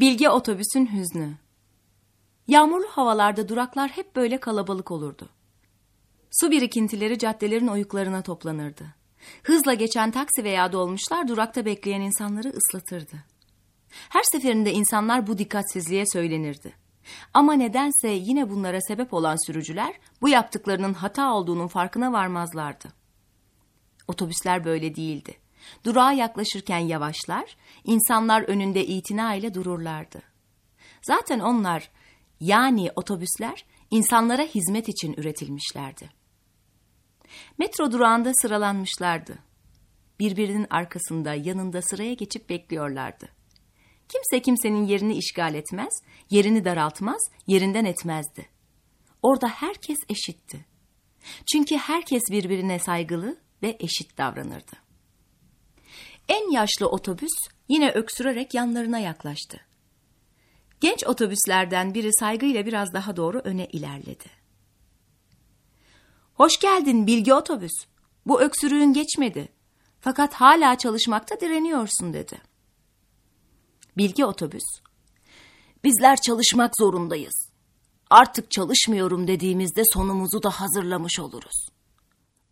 Bilge otobüsün hüznü. Yağmurlu havalarda duraklar hep böyle kalabalık olurdu. Su birikintileri caddelerin oyuklarına toplanırdı. Hızla geçen taksi veya dolmuşlar durakta bekleyen insanları ıslatırdı. Her seferinde insanlar bu dikkatsizliğe söylenirdi. Ama nedense yine bunlara sebep olan sürücüler bu yaptıklarının hata olduğunun farkına varmazlardı. Otobüsler böyle değildi. Durağa yaklaşırken yavaşlar, insanlar önünde itina ile dururlardı. Zaten onlar, yani otobüsler, insanlara hizmet için üretilmişlerdi. Metro durağında sıralanmışlardı. Birbirinin arkasında, yanında sıraya geçip bekliyorlardı. Kimse kimsenin yerini işgal etmez, yerini daraltmaz, yerinden etmezdi. Orada herkes eşitti. Çünkü herkes birbirine saygılı ve eşit davranırdı. En yaşlı otobüs yine öksürerek yanlarına yaklaştı. Genç otobüslerden biri saygıyla biraz daha doğru öne ilerledi. Hoş geldin Bilgi otobüs. Bu öksürüğün geçmedi. Fakat hala çalışmakta direniyorsun dedi. Bilgi otobüs. Bizler çalışmak zorundayız. Artık çalışmıyorum dediğimizde sonumuzu da hazırlamış oluruz.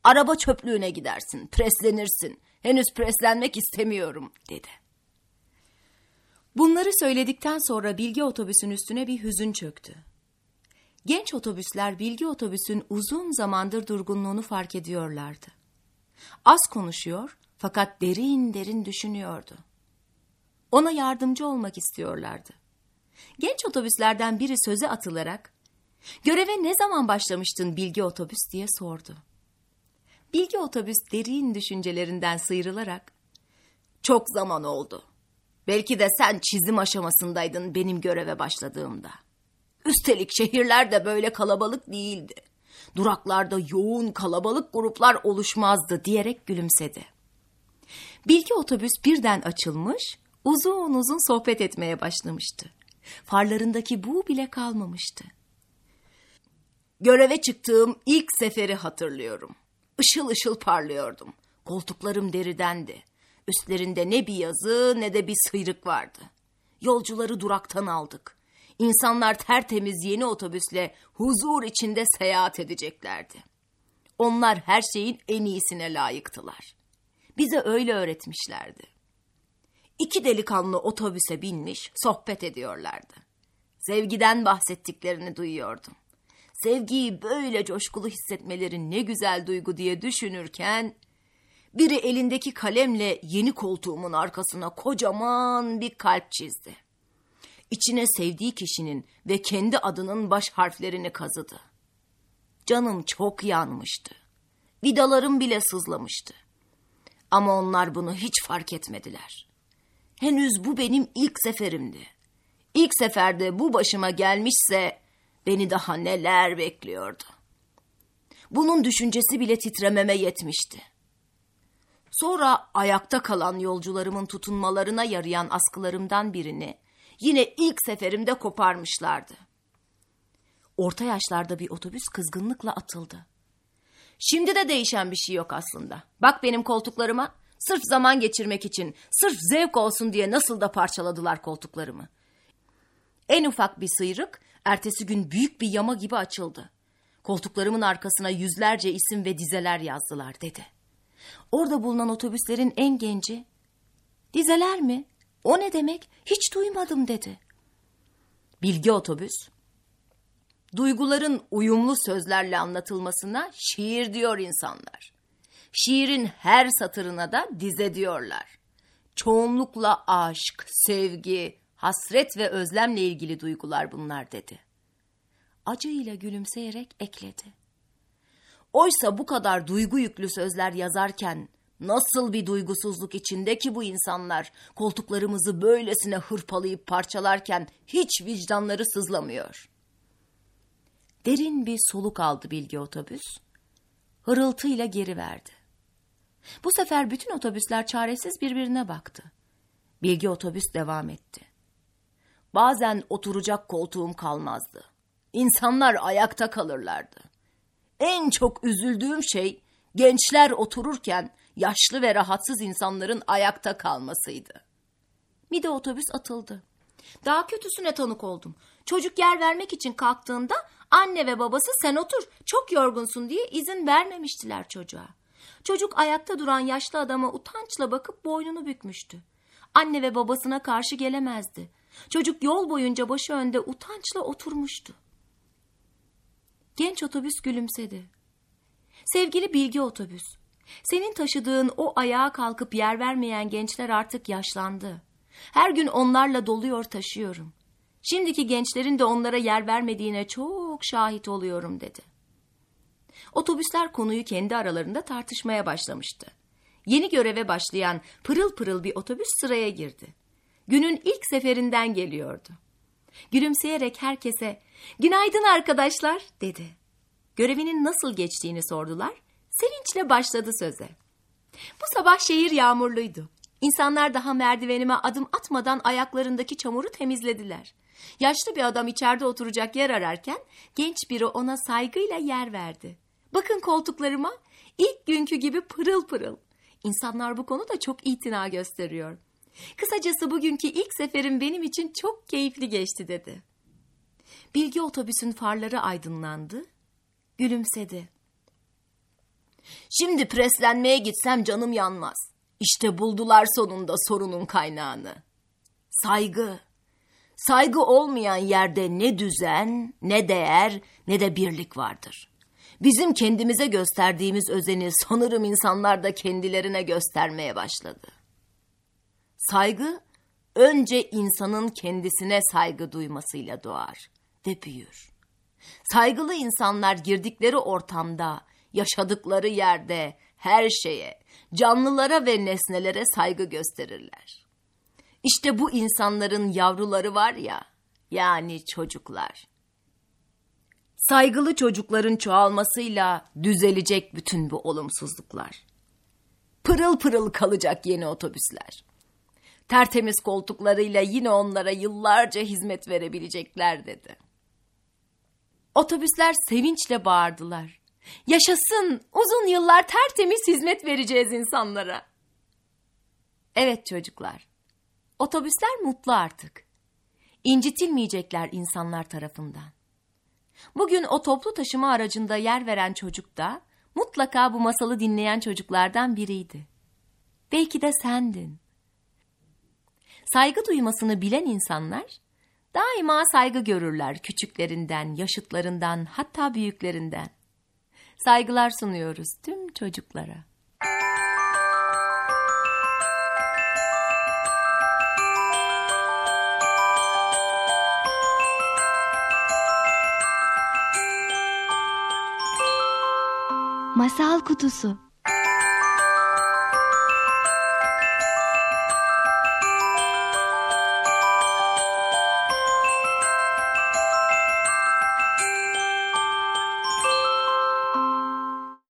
Araba çöplüğüne gidersin, preslenirsin. Henüz preslenmek istemiyorum dedi. Bunları söyledikten sonra bilgi otobüsün üstüne bir hüzün çöktü. Genç otobüsler bilgi otobüsün uzun zamandır durgunluğunu fark ediyorlardı. Az konuşuyor fakat derin derin düşünüyordu. Ona yardımcı olmak istiyorlardı. Genç otobüslerden biri söze atılarak, "Göreve ne zaman başlamıştın bilgi otobüs?" diye sordu. Bilgi otobüs derin düşüncelerinden sıyrılarak, "Çok zaman oldu. Belki de sen çizim aşamasındaydın benim göreve başladığımda. Üstelik şehirler de böyle kalabalık değildi. Duraklarda yoğun kalabalık gruplar oluşmazdı." diyerek gülümsedi. Bilgi otobüs birden açılmış, uzun uzun sohbet etmeye başlamıştı. Farlarındaki bu bile kalmamıştı. Göreve çıktığım ilk seferi hatırlıyorum. Işıl ışıl parlıyordum. Koltuklarım deridendi. Üstlerinde ne bir yazı ne de bir sıyrık vardı. Yolcuları duraktan aldık. İnsanlar tertemiz yeni otobüsle huzur içinde seyahat edeceklerdi. Onlar her şeyin en iyisine layıktılar. Bize öyle öğretmişlerdi. İki delikanlı otobüse binmiş, sohbet ediyorlardı. Sevgiden bahsettiklerini duyuyordum. Sevgiyi böyle coşkulu hissetmeleri ne güzel duygu diye düşünürken... ...biri elindeki kalemle yeni koltuğumun arkasına kocaman bir kalp çizdi. İçine sevdiği kişinin ve kendi adının baş harflerini kazıdı. Canım çok yanmıştı. Vidalarım bile sızlamıştı. Ama onlar bunu hiç fark etmediler. Henüz bu benim ilk seferimdi. İlk seferde bu başıma gelmişse beni daha neler bekliyordu. Bunun düşüncesi bile titrememe yetmişti. Sonra ayakta kalan yolcularımın tutunmalarına yarayan askılarımdan birini yine ilk seferimde koparmışlardı. Orta yaşlarda bir otobüs kızgınlıkla atıldı. Şimdi de değişen bir şey yok aslında. Bak benim koltuklarıma. Sırf zaman geçirmek için, sırf zevk olsun diye nasıl da parçaladılar koltuklarımı. En ufak bir sıyrık, ertesi gün büyük bir yama gibi açıldı. Koltuklarımın arkasına yüzlerce isim ve dizeler yazdılar dedi. Orada bulunan otobüslerin en genci, dizeler mi? O ne demek? Hiç duymadım dedi. Bilgi otobüs, duyguların uyumlu sözlerle anlatılmasına şiir diyor insanlar. Şiirin her satırına da dize diyorlar. Çoğunlukla aşk, sevgi, hasret ve özlemle ilgili duygular bunlar dedi. Acıyla gülümseyerek ekledi. Oysa bu kadar duygu yüklü sözler yazarken Nasıl bir duygusuzluk içinde ki bu insanlar koltuklarımızı böylesine hırpalayıp parçalarken hiç vicdanları sızlamıyor. Derin bir soluk aldı Bilge otobüs. Hırıltıyla geri verdi. Bu sefer bütün otobüsler çaresiz birbirine baktı. Bilge otobüs devam etti. Bazen oturacak koltuğum kalmazdı. İnsanlar ayakta kalırlardı. En çok üzüldüğüm şey gençler otururken yaşlı ve rahatsız insanların ayakta kalmasıydı. Bir de otobüs atıldı. Daha kötüsüne tanık oldum. Çocuk yer vermek için kalktığında anne ve babası sen otur çok yorgunsun diye izin vermemiştiler çocuğa. Çocuk ayakta duran yaşlı adama utançla bakıp boynunu bükmüştü. Anne ve babasına karşı gelemezdi. Çocuk yol boyunca başı önde utançla oturmuştu. Genç otobüs gülümsedi. Sevgili bilgi otobüs, senin taşıdığın o ayağa kalkıp yer vermeyen gençler artık yaşlandı. Her gün onlarla doluyor taşıyorum. Şimdiki gençlerin de onlara yer vermediğine çok şahit oluyorum dedi. Otobüsler konuyu kendi aralarında tartışmaya başlamıştı. Yeni göreve başlayan pırıl pırıl bir otobüs sıraya girdi. Günün ilk seferinden geliyordu. Gülümseyerek herkese "Günaydın arkadaşlar." dedi. Görevinin nasıl geçtiğini sordular. Sevinçle başladı söze. Bu sabah şehir yağmurluydu. İnsanlar daha merdivenime adım atmadan ayaklarındaki çamuru temizlediler. Yaşlı bir adam içeride oturacak yer ararken genç biri ona saygıyla yer verdi. Bakın koltuklarıma ilk günkü gibi pırıl pırıl. İnsanlar bu konuda çok itina gösteriyor. Kısacası bugünkü ilk seferim benim için çok keyifli geçti dedi. Bilgi otobüsün farları aydınlandı. Gülümsedi. Şimdi preslenmeye gitsem canım yanmaz. İşte buldular sonunda sorunun kaynağını. Saygı. Saygı olmayan yerde ne düzen, ne değer, ne de birlik vardır. Bizim kendimize gösterdiğimiz özeni sanırım insanlar da kendilerine göstermeye başladı. Saygı önce insanın kendisine saygı duymasıyla doğar ve büyür. Saygılı insanlar girdikleri ortamda, yaşadıkları yerde, her şeye, canlılara ve nesnelere saygı gösterirler. İşte bu insanların yavruları var ya, yani çocuklar. Saygılı çocukların çoğalmasıyla düzelecek bütün bu olumsuzluklar. Pırıl pırıl kalacak yeni otobüsler. Tertemiz koltuklarıyla yine onlara yıllarca hizmet verebilecekler dedi. Otobüsler sevinçle bağırdılar. Yaşasın, uzun yıllar tertemiz hizmet vereceğiz insanlara. Evet çocuklar, otobüsler mutlu artık. İncitilmeyecekler insanlar tarafından. Bugün o toplu taşıma aracında yer veren çocuk da mutlaka bu masalı dinleyen çocuklardan biriydi. Belki de sendin. Saygı duymasını bilen insanlar daima saygı görürler küçüklerinden, yaşıtlarından, hatta büyüklerinden. Saygılar sunuyoruz tüm çocuklara. Masal Kutusu